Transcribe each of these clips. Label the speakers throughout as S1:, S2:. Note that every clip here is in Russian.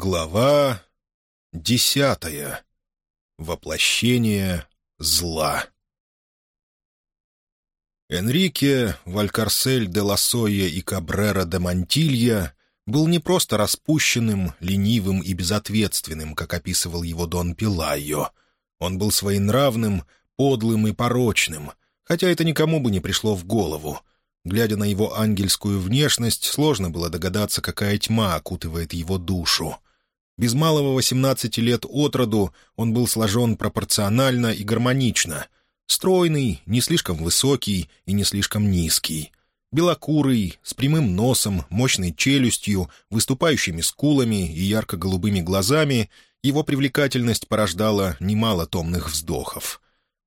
S1: Глава десятая. Воплощение зла. Энрике Валькарсель де Лассойя и Кабрера де Монтилья был не просто распущенным, ленивым и безответственным, как описывал его Дон Пилайо. Он был своенравным, подлым и порочным, хотя это никому бы не пришло в голову. Глядя на его ангельскую внешность, сложно было догадаться, какая тьма окутывает его душу. Без малого восемнадцати лет от роду он был сложен пропорционально и гармонично. Стройный, не слишком высокий и не слишком низкий. Белокурый, с прямым носом, мощной челюстью, выступающими скулами и ярко-голубыми глазами, его привлекательность порождала немало томных вздохов.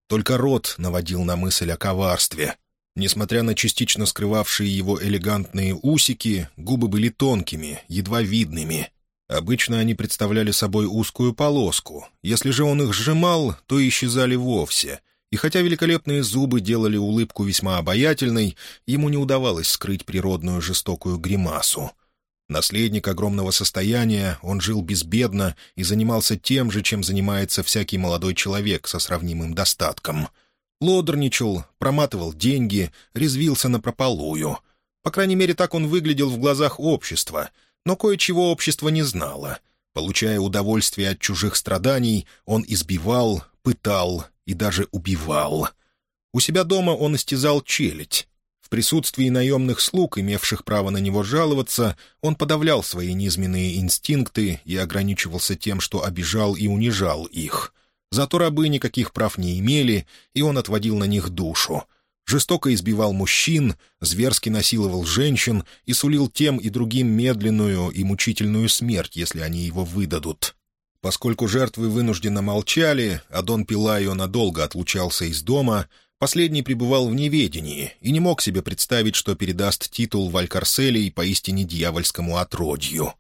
S1: Только рот наводил на мысль о коварстве. Несмотря на частично скрывавшие его элегантные усики, губы были тонкими, едва видными. Обычно они представляли собой узкую полоску. Если же он их сжимал, то исчезали вовсе. И хотя великолепные зубы делали улыбку весьма обаятельной, ему не удавалось скрыть природную жестокую гримасу. Наследник огромного состояния, он жил безбедно и занимался тем же, чем занимается всякий молодой человек со сравнимым достатком. Лодорничал, проматывал деньги, резвился напропалую. По крайней мере, так он выглядел в глазах общества — но кое-чего общество не знало. Получая удовольствие от чужих страданий, он избивал, пытал и даже убивал. У себя дома он истязал челядь. В присутствии наемных слуг, имевших право на него жаловаться, он подавлял свои низменные инстинкты и ограничивался тем, что обижал и унижал их. Зато рабы никаких прав не имели, и он отводил на них душу — жестоко избивал мужчин, зверски насиловал женщин и сулил тем и другим медленную и мучительную смерть, если они его выдадут. Поскольку жертвы вынужденно молчали, а Дон Пилайо надолго отлучался из дома, последний пребывал в неведении и не мог себе представить, что передаст титул Валькарселей поистине дьявольскому отродью.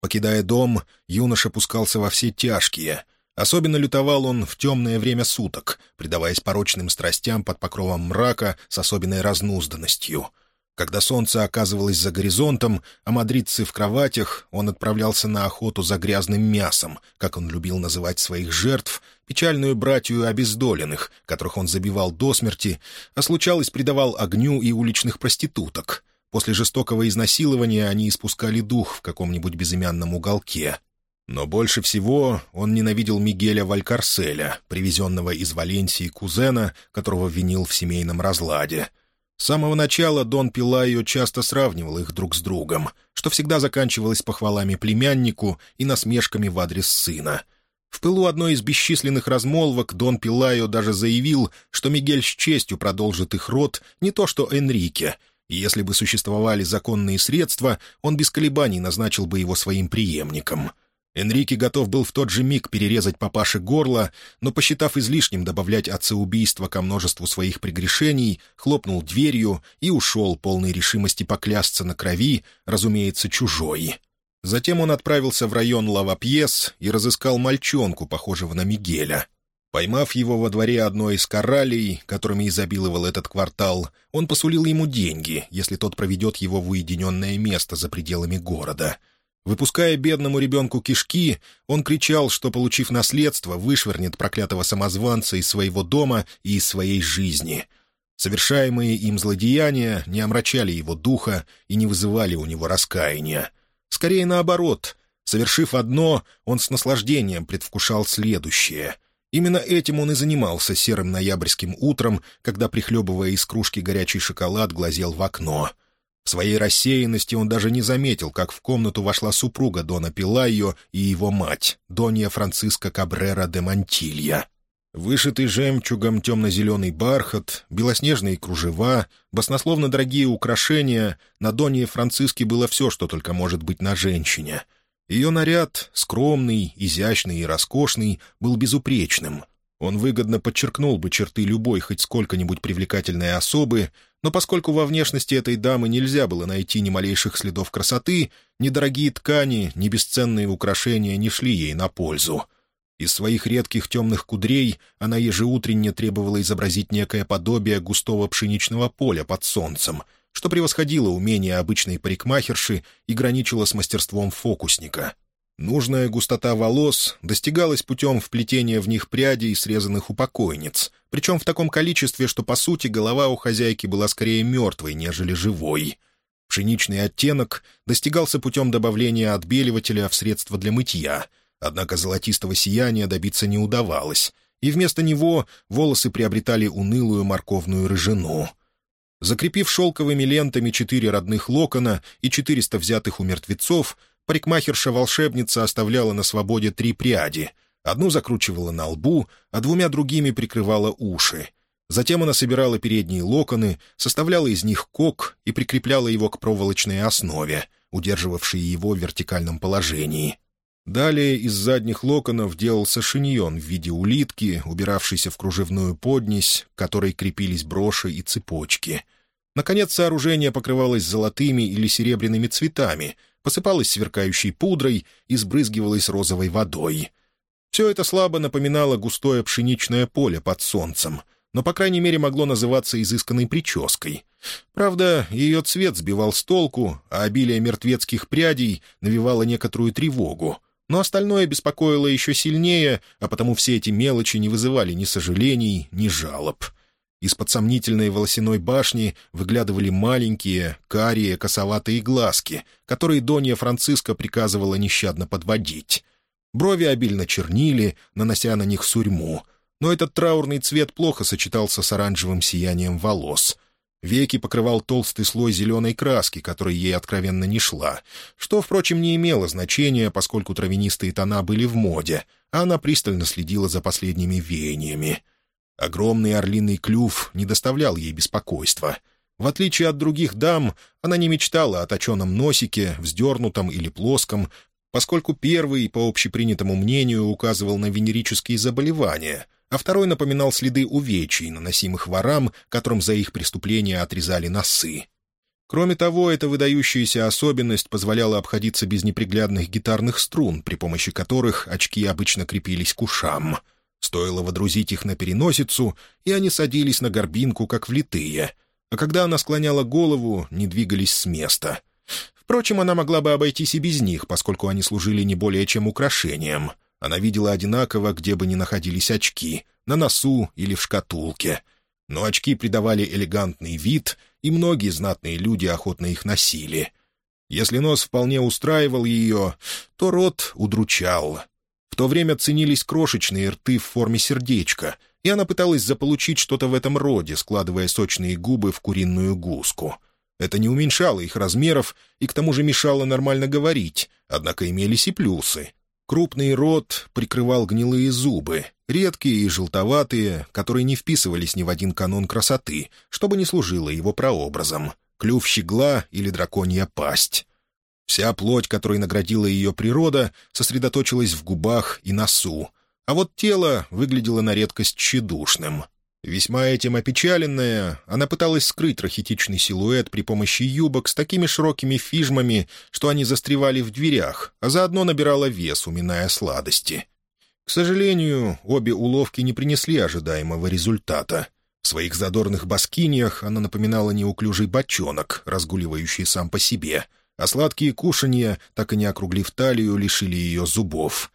S1: Покидая дом, юноша пускался во все тяжкие, Особенно лютовал он в темное время суток, предаваясь порочным страстям под покровом мрака с особенной разнузданностью. Когда солнце оказывалось за горизонтом, а мадридцы в кроватях, он отправлялся на охоту за грязным мясом, как он любил называть своих жертв, печальную братью обездоленных, которых он забивал до смерти, а случалось придавал огню и уличных проституток. После жестокого изнасилования они испускали дух в каком-нибудь безымянном уголке — но больше всего он ненавидел Мигеля Валькарселя, привезенного из Валенсии кузена, которого винил в семейном разладе. С самого начала Дон Пилайо часто сравнивал их друг с другом, что всегда заканчивалось похвалами племяннику и насмешками в адрес сына. В пылу одной из бесчисленных размолвок Дон Пилайо даже заявил, что Мигель с честью продолжит их род не то что Энрике, и если бы существовали законные средства, он без колебаний назначил бы его своим преемником — Энрике готов был в тот же миг перерезать папаше горло, но, посчитав излишним добавлять отцеубийство ко множеству своих прегрешений, хлопнул дверью и ушел, полной решимости поклясться на крови, разумеется, чужой. Затем он отправился в район Лавапьес и разыскал мальчонку, похожего на Мигеля. Поймав его во дворе одной из коралей, которыми изобиловал этот квартал, он посулил ему деньги, если тот проведет его в уединенное место за пределами города — Выпуская бедному ребенку кишки, он кричал, что, получив наследство, вышвырнет проклятого самозванца из своего дома и из своей жизни. Совершаемые им злодеяния не омрачали его духа и не вызывали у него раскаяния. Скорее наоборот, совершив одно, он с наслаждением предвкушал следующее. Именно этим он и занимался серым ноябрьским утром, когда, прихлебывая из кружки горячий шоколад, глазел в окно — в своей рассеянности он даже не заметил, как в комнату вошла супруга Дона Пилайо и его мать, Донья Франциска Кабрера де Монтилья. Вышитый жемчугом темно-зеленый бархат, белоснежные кружева, баснословно дорогие украшения — на Донье Франциске было все, что только может быть на женщине. Ее наряд, скромный, изящный и роскошный, был безупречным — он выгодно подчеркнул бы черты любой хоть сколько-нибудь привлекательной особы, но поскольку во внешности этой дамы нельзя было найти ни малейших следов красоты, ни дорогие ткани, ни бесценные украшения не шли ей на пользу. Из своих редких темных кудрей она ежеутренне требовала изобразить некое подобие густого пшеничного поля под солнцем, что превосходило умение обычной парикмахерши и граничило с мастерством фокусника — Нужная густота волос достигалась путем вплетения в них прядей, срезанных у покойниц, причем в таком количестве, что, по сути, голова у хозяйки была скорее мертвой, нежели живой. Пшеничный оттенок достигался путем добавления отбеливателя в средство для мытья, однако золотистого сияния добиться не удавалось, и вместо него волосы приобретали унылую морковную рыжину. Закрепив шелковыми лентами четыре родных локона и четыреста взятых у мертвецов, парикмахерша-волшебница оставляла на свободе три пряди. Одну закручивала на лбу, а двумя другими прикрывала уши. Затем она собирала передние локоны, составляла из них кок и прикрепляла его к проволочной основе, удерживавшей его в вертикальном положении. Далее из задних локонов делался шиньон в виде улитки, убиравшейся в кружевную поднись, к которой крепились броши и цепочки. Наконец, сооружение покрывалось золотыми или серебряными цветами, посыпалось сверкающей пудрой и сбрызгивалось розовой водой. Все это слабо напоминало густое пшеничное поле под солнцем, но, по крайней мере, могло называться изысканной прической. Правда, ее цвет сбивал с толку, а обилие мертвецких прядей навевало некоторую тревогу — но остальное беспокоило еще сильнее, а потому все эти мелочи не вызывали ни сожалений, ни жалоб. Из-под сомнительной волосяной башни выглядывали маленькие, карие, косоватые глазки, которые Донья Франциска приказывала нещадно подводить. Брови обильно чернили, нанося на них сурьму, но этот траурный цвет плохо сочетался с оранжевым сиянием волос — Веки покрывал толстый слой зеленой краски, которая ей откровенно не шла, что, впрочем, не имело значения, поскольку травянистые тона были в моде, а она пристально следила за последними веяниями. Огромный орлиный клюв не доставлял ей беспокойства. В отличие от других дам, она не мечтала о точеном носике, вздернутом или плоском, поскольку первый, по общепринятому мнению, указывал на венерические заболевания — а второй напоминал следы увечий, наносимых ворам, которым за их преступления отрезали носы. Кроме того, эта выдающаяся особенность позволяла обходиться без неприглядных гитарных струн, при помощи которых очки обычно крепились к ушам. Стоило водрузить их на переносицу, и они садились на горбинку, как влитые, а когда она склоняла голову, не двигались с места. Впрочем, она могла бы обойтись и без них, поскольку они служили не более чем украшением — она видела одинаково, где бы ни находились очки, на носу или в шкатулке. Но очки придавали элегантный вид, и многие знатные люди охотно их носили. Если нос вполне устраивал ее, то рот удручал. В то время ценились крошечные рты в форме сердечка, и она пыталась заполучить что-то в этом роде, складывая сочные губы в куриную гуску. Это не уменьшало их размеров и к тому же мешало нормально говорить, однако имелись и плюсы — Крупный рот прикрывал гнилые зубы, редкие и желтоватые, которые не вписывались ни в один канон красоты, чтобы не служило его прообразом. Клюв щегла или драконья пасть. Вся плоть, которой наградила ее природа, сосредоточилась в губах и носу, а вот тело выглядело на редкость тщедушным. Весьма этим опечаленная, она пыталась скрыть рахитичный силуэт при помощи юбок с такими широкими фижмами, что они застревали в дверях, а заодно набирала вес, уминая сладости. К сожалению, обе уловки не принесли ожидаемого результата. В своих задорных баскиньях она напоминала неуклюжий бочонок, разгуливающий сам по себе, а сладкие кушанья, так и не округлив талию, лишили ее зубов.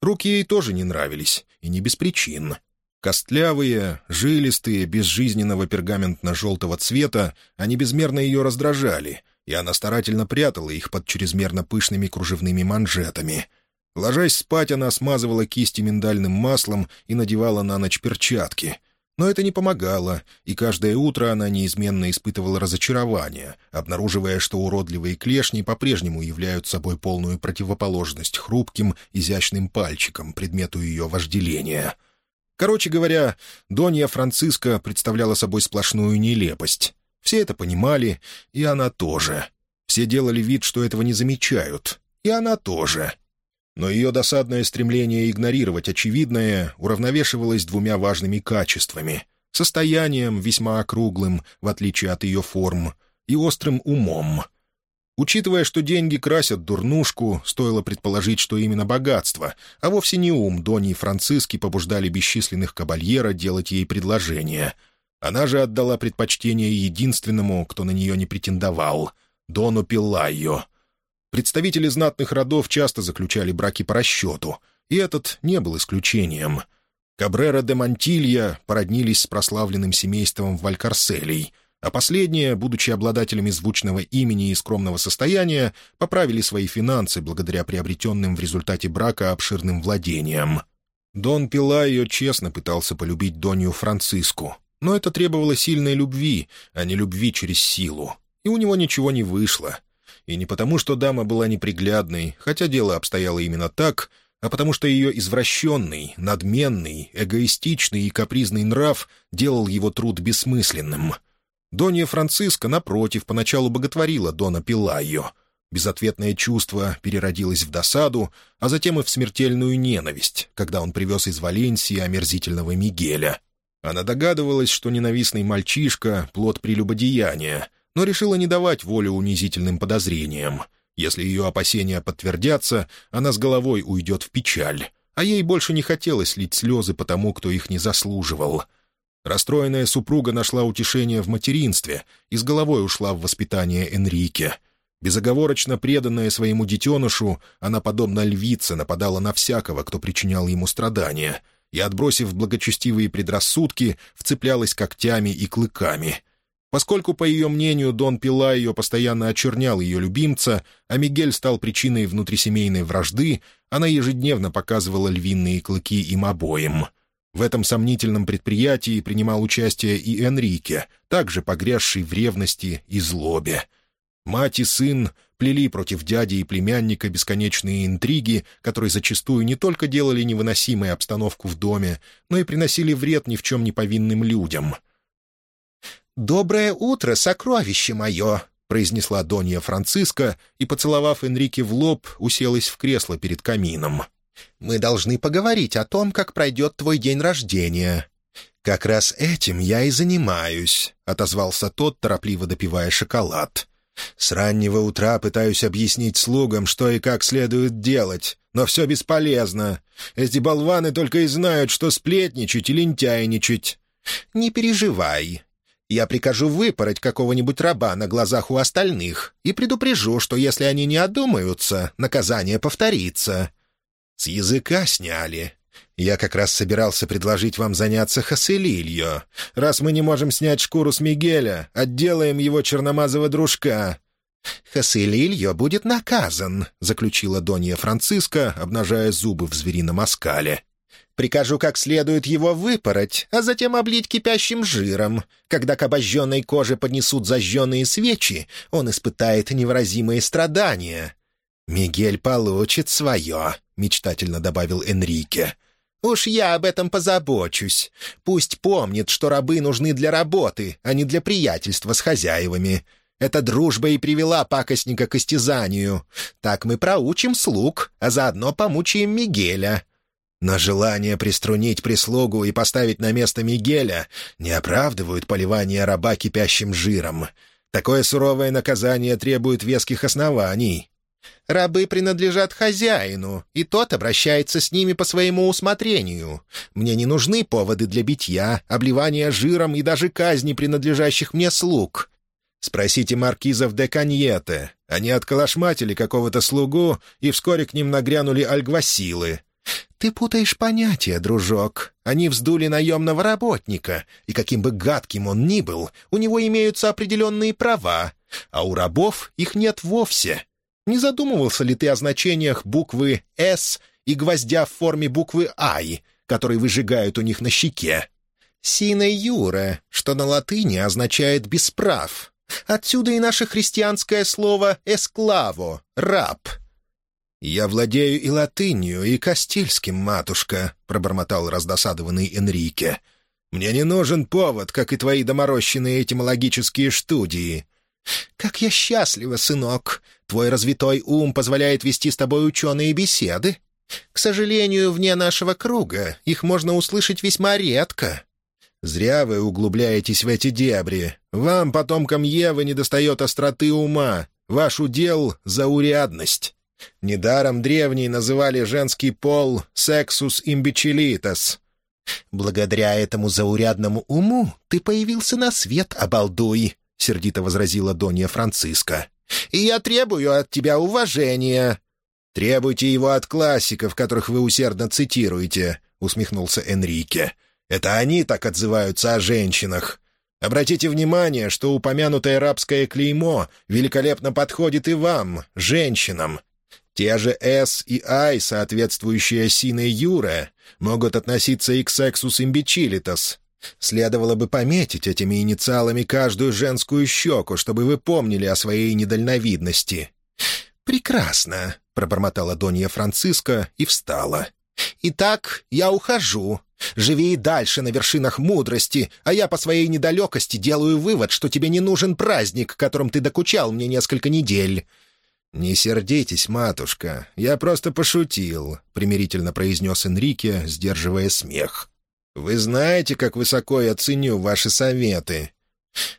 S1: Руки ей тоже не нравились, и не без причин — Костлявые, жилистые, безжизненного пергаментно-желтого цвета, они безмерно ее раздражали, и она старательно прятала их под чрезмерно пышными кружевными манжетами. Ложась спать, она смазывала кисти миндальным маслом и надевала на ночь перчатки. Но это не помогало, и каждое утро она неизменно испытывала разочарование, обнаруживая, что уродливые клешни по-прежнему являются собой полную противоположность хрупким, изящным пальчикам, предмету ее вожделения — Короче говоря, Донья Франциска представляла собой сплошную нелепость. Все это понимали, и она тоже. Все делали вид, что этого не замечают, и она тоже. Но ее досадное стремление игнорировать очевидное уравновешивалось двумя важными качествами — состоянием весьма округлым, в отличие от ее форм, и острым умом — Учитывая, что деньги красят дурнушку, стоило предположить, что именно богатство, а вовсе не ум Дони и Франциски побуждали бесчисленных кабальера делать ей предложения. Она же отдала предпочтение единственному, кто на нее не претендовал — Дону Пиллайо. Представители знатных родов часто заключали браки по расчету, и этот не был исключением. Кабрера де Монтилья породнились с прославленным семейством Валькарселей, а последние, будучи обладателями звучного имени и скромного состояния, поправили свои финансы благодаря приобретенным в результате брака обширным владениям. Дон Пилайо честно пытался полюбить Донью Франциску, но это требовало сильной любви, а не любви через силу, и у него ничего не вышло — и не потому, что дама была неприглядной, хотя дело обстояло именно так, а потому что ее извращенный, надменный, эгоистичный и капризный нрав делал его труд бессмысленным. Донья Франциска, напротив, поначалу боготворила Дона Пилайо. Безответное чувство переродилось в досаду, а затем и в смертельную ненависть, когда он привез из Валенсии омерзительного Мигеля. Она догадывалась, что ненавистный мальчишка — плод прелюбодеяния — но решила не давать волю унизительным подозрениям. Если ее опасения подтвердятся, она с головой уйдет в печаль, а ей больше не хотелось лить слезы по тому, кто их не заслуживал. Расстроенная супруга нашла утешение в материнстве и с головой ушла в воспитание Энрике. Безоговорочно преданная своему детенышу, она, подобно львице, нападала на всякого, кто причинял ему страдания, и, отбросив благочестивые предрассудки, вцеплялась когтями и клыками — Поскольку, по ее мнению, Дон Пила ее постоянно очернял ее любимца, а Мигель стал причиной внутрисемейной вражды, она ежедневно показывала львиные клыки им обоим. В этом сомнительном предприятии принимал участие и Энрике, также погрязший в ревности и злобе. Мать и сын плели против дяди и племянника бесконечные интриги, которые зачастую не только делали невыносимой обстановку в доме, но и приносили вред ни в чем не повинным людям —
S2: «Доброе утро, сокровище мое!» — произнесла Донья Франциска и, поцеловав Энрике в лоб, уселась в кресло перед камином. «Мы должны поговорить о том, как пройдет твой день рождения». «Как раз этим я и занимаюсь», — отозвался тот, торопливо допивая шоколад. «С раннего утра пытаюсь объяснить слугам, что и как следует делать, но все бесполезно. Эти болваны только и знают, что сплетничать и лентяйничать». «Не переживай. Я прикажу выпороть какого-нибудь раба на глазах у остальных и предупрежу, что если они не одумаются, наказание повторится. С языка сняли. Я как раз собирался предложить вам заняться Хаселильо. Раз мы не можем снять шкуру с Мигеля, отделаем его черномазого дружка. «Хаселильо будет наказан», — заключила Донья Франциска, обнажая зубы в зверином оскале. Прикажу как следует его выпороть, а затем облить кипящим жиром. Когда к обожженной коже поднесут зажженные свечи, он испытает невыразимые страдания. «Мигель получит свое», — мечтательно добавил Энрике. «Уж я об этом позабочусь. Пусть помнит, что рабы нужны для работы, а не для приятельства с хозяевами. Эта дружба и привела пакостника к истязанию. Так мы проучим слуг, а заодно помучаем Мигеля. Но желание приструнить прислугу и поставить на место Мигеля не оправдывают поливание раба кипящим жиром. Такое суровое наказание требует веских оснований. Рабы принадлежат хозяину, и тот обращается с ними по своему усмотрению. Мне не нужны поводы для битья, обливания жиром и даже казни принадлежащих мне слуг. Спросите маркизов де Каньете. Они отколошматили какого-то слугу, и вскоре к ним нагрянули альгвасилы. «Ты путаешь понятия, дружок. Они вздули наемного работника, и каким бы гадким он ни был, у него имеются определенные права, а у рабов их нет вовсе. Не задумывался ли ты о значениях буквы «С» и гвоздя в форме буквы «Ай», которые выжигают у них на щеке? «Сине юре», что на латыни означает «бесправ». Отсюда и наше христианское слово «эсклаво» — «раб». «Я владею и латынью, и кастильским, матушка», — пробормотал раздосадованный Энрике. «Мне не нужен повод, как и твои доморощенные этимологические студии». «Как я счастлива, сынок! Твой развитой ум позволяет вести с тобой ученые беседы. К сожалению, вне нашего круга их можно услышать весьма редко». «Зря вы углубляетесь в эти дебри. Вам, потомкам Евы, недостает остроты ума. Ваш удел — заурядность». Недаром древние называли женский пол «сексус имбичилитас». «Благодаря этому заурядному уму ты появился на свет, обалдуй», — сердито возразила Донья Франциска. И я требую от тебя уважения». «Требуйте его от классиков, которых вы усердно цитируете», — усмехнулся Энрике. «Это они так отзываются о женщинах. Обратите внимание, что упомянутое рабское клеймо великолепно подходит и вам, женщинам. Те же «С» и «I», соответствующие «Сине Юре», могут относиться и к «Сексус имбичилитас». Следовало бы пометить этими инициалами каждую женскую щеку, чтобы вы помнили о своей недальновидности. «Прекрасно», — пробормотала Донья Франциска и встала. «Итак, я ухожу. Живи и дальше на вершинах мудрости, а я по своей недалекости делаю вывод, что тебе не нужен праздник, которым ты докучал мне несколько недель. «Не сердитесь, матушка, я просто пошутил», — примирительно произнес Энрике, сдерживая смех. «Вы знаете, как высоко я ценю ваши советы».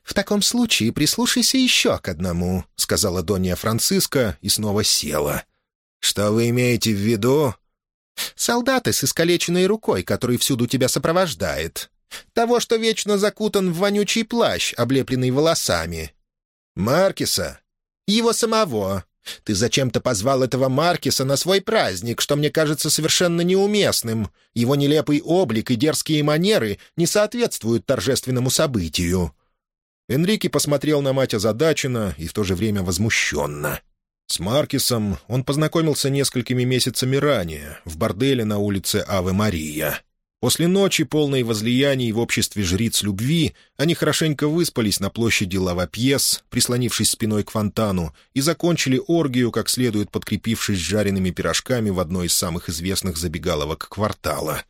S2: «В таком случае прислушайся еще к одному», — сказала Донья Франциска и снова села. «Что вы имеете в виду?» «Солдаты с искалеченной рукой, который всюду тебя сопровождает. Того, что вечно закутан в вонючий плащ, облепленный волосами». «Маркиса?» «Его самого. Ты зачем-то позвал этого Маркиса на свой праздник, что мне кажется совершенно неуместным. Его нелепый облик и дерзкие манеры не соответствуют торжественному событию». Энрике посмотрел на мать озадаченно и в то же время возмущенно. С Маркисом он познакомился несколькими месяцами ранее, в борделе на улице Аве Мария. После ночи, полной возлияний в обществе жриц любви, они хорошенько выспались на площади Лавапьес, прислонившись спиной к фонтану, и закончили оргию, как следует подкрепившись жареными пирожками в одной из самых известных забегаловок квартала.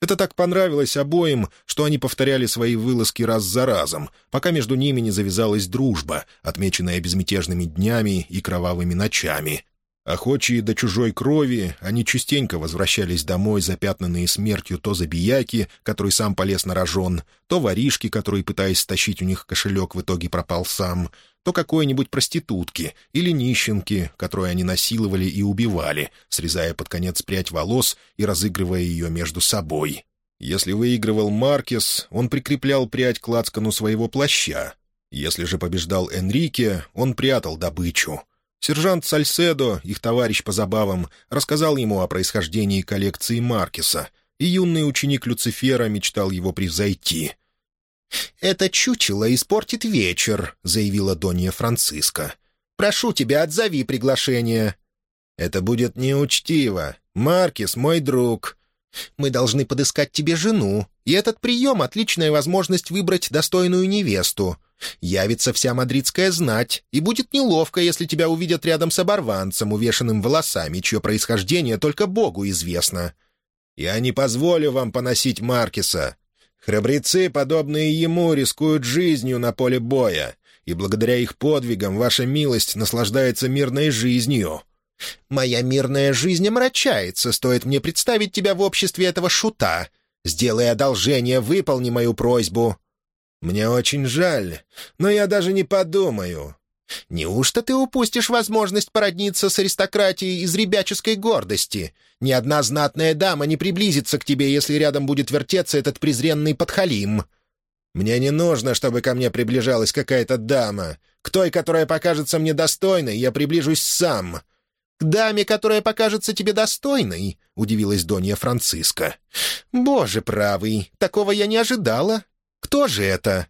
S2: Это так понравилось обоим, что они повторяли свои вылазки раз за разом, пока между ними не завязалась дружба, отмеченная безмятежными днями и кровавыми ночами, Охочие до чужой крови, они частенько возвращались домой, запятнанные смертью то забияки, который сам полез на рожон, то воришки, который, пытаясь стащить у них кошелек, в итоге пропал сам, то какой-нибудь проститутки или нищенки, которую они насиловали и убивали, срезая под конец прядь волос и разыгрывая ее между собой. Если выигрывал Маркес, он прикреплял прядь к лацкану своего плаща. Если же побеждал Энрике, он прятал добычу — Сержант Сальседо, их товарищ по забавам, рассказал ему о происхождении коллекции Маркеса, и юный ученик Люцифера мечтал его превзойти. «Это чучело испортит вечер», — заявила Донья Франциска. «Прошу тебя, отзови приглашение». «Это будет неучтиво. Маркес — мой друг. Мы должны подыскать тебе жену, и этот прием — отличная возможность выбрать достойную невесту. Явится вся мадридская знать, и будет неловко, если тебя увидят рядом с оборванцем, увешанным волосами, чье происхождение только Богу известно. Я не позволю вам поносить Маркиса. Храбрецы, подобные ему, рискуют жизнью на поле боя, и благодаря их подвигам ваша милость наслаждается мирной жизнью. Моя мирная жизнь омрачается, стоит мне представить тебя в обществе этого шута. Сделай одолжение, выполни мою просьбу». «Мне очень жаль, но я даже не подумаю». «Неужто ты упустишь возможность породниться с аристократией из ребяческой гордости? Ни одна знатная дама не приблизится к тебе, если рядом будет вертеться этот презренный подхалим». «Мне не нужно, чтобы ко мне приближалась какая-то дама. К той, которая покажется мне достойной, я приближусь сам. «К даме, которая покажется тебе достойной?» — удивилась Донья Франциска. «Боже правый, такого я не ожидала. Кто же это?»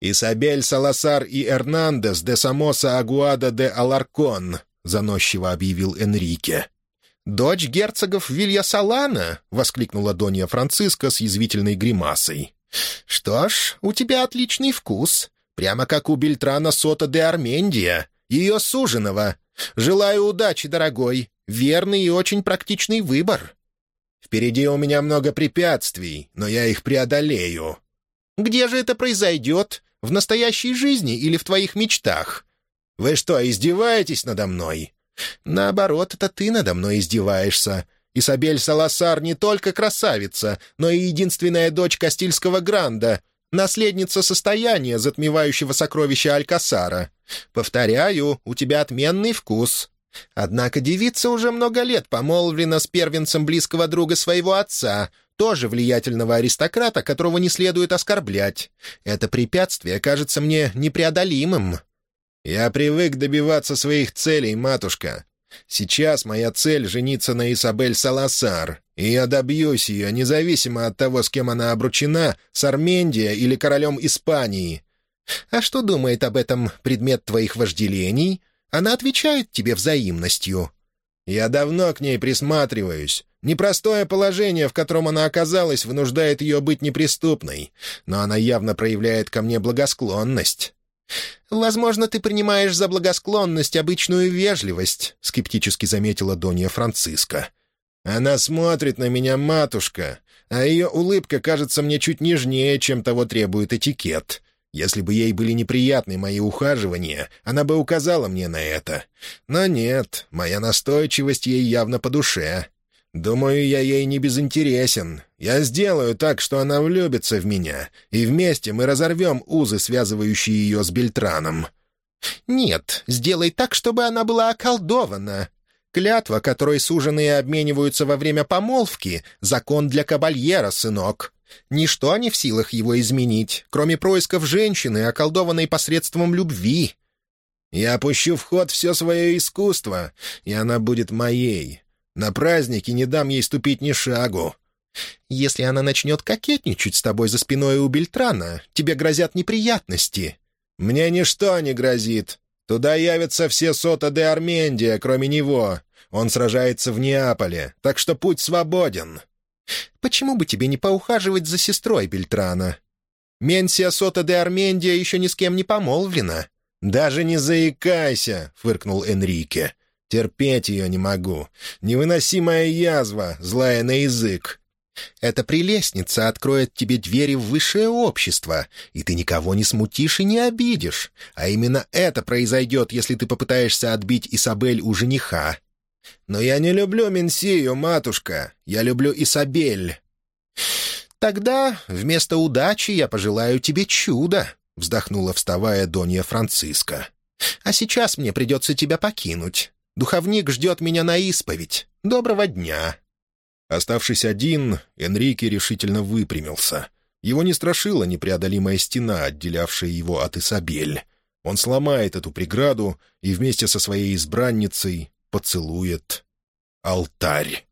S2: «Исабель Саласар и Эрнандес де Самоса Агуада де Аларкон», — заносчиво объявил Энрике. «Дочь герцогов Вилья Салана?» — воскликнула Донья Франциска с язвительной гримасой. «Что ж, у тебя отличный вкус, прямо как у Бельтрана Сота де Армендия, ее суженого, Желаю удачи, дорогой. Верный и очень практичный выбор. Впереди у меня много препятствий, но я их преодолею. Где же это произойдет? В настоящей жизни или в твоих мечтах? Вы что, издеваетесь надо мной? Наоборот, это ты надо мной издеваешься. Исабель Саласар не только красавица, но и единственная дочь Кастильского Гранда — наследница состояния, затмевающего сокровища Алькасара. Повторяю, у тебя отменный вкус. Однако девица уже много лет помолвлена с первенцем близкого друга своего отца, тоже влиятельного аристократа, которого не следует оскорблять. Это препятствие кажется мне непреодолимым».
S1: «Я привык добиваться своих целей, матушка. Сейчас моя цель — жениться на Исабель Саласар, и я добьюсь ее, независимо от того, с кем она обручена, с Армендия или королем Испании.
S2: А что думает об этом предмет твоих вожделений? Она отвечает тебе взаимностью».
S1: «Я давно к ней присматриваюсь. Непростое положение, в котором она оказалась, вынуждает ее быть неприступной, но она явно проявляет ко мне благосклонность».
S2: «Возможно, ты принимаешь за благосклонность обычную вежливость», — скептически заметила Донья Франциска.
S1: «Она смотрит на меня, матушка, а ее улыбка кажется мне чуть нежнее, чем того требует этикет. Если бы ей были неприятны мои ухаживания, она бы указала мне на это. Но нет, моя настойчивость ей явно по душе. Думаю, я ей не безинтересен. Я сделаю так, что она влюбится в меня, и вместе мы разорвем узы, связывающие ее с Бельтраном».
S2: «Нет, сделай так, чтобы она была околдована. Клятва, которой суженые обмениваются во время помолвки, — закон для кабальера, сынок. Ничто не в силах его изменить, кроме происков женщины, околдованной посредством любви».
S1: «Я опущу в ход все свое искусство, и она будет моей. На празднике не дам ей ступить ни шагу».
S2: «Если она начнет кокетничать с тобой за спиной у Бельтрана, тебе грозят неприятности».
S1: «Мне ничто не грозит. Туда явятся все сота де Армендия, кроме него. Он сражается в Неаполе, так что путь свободен».
S2: «Почему бы тебе не поухаживать за сестрой Бельтрана? Менсия Сота де Армендия еще ни с кем не помолвлена».
S1: «Даже не заикайся!» — фыркнул Энрике. Терпеть ее не могу. Невыносимая язва, злая на язык.
S2: Эта прелестница откроет тебе двери в высшее общество, и ты никого не смутишь и не обидишь. А именно это произойдет, если ты попытаешься отбить Исабель у жениха.
S1: Но я не люблю Менсию, матушка. Я люблю Исабель.
S2: Тогда вместо удачи я пожелаю тебе чуда, — вздохнула, вставая Донья Франциска. «А сейчас мне придется тебя покинуть. Духовник ждет меня на исповедь. Доброго дня!»
S1: Оставшись один, Энрике решительно выпрямился. Его не страшила непреодолимая стена, отделявшая его от Исабель. Он сломает эту преграду и вместе со своей избранницей поцелует алтарь.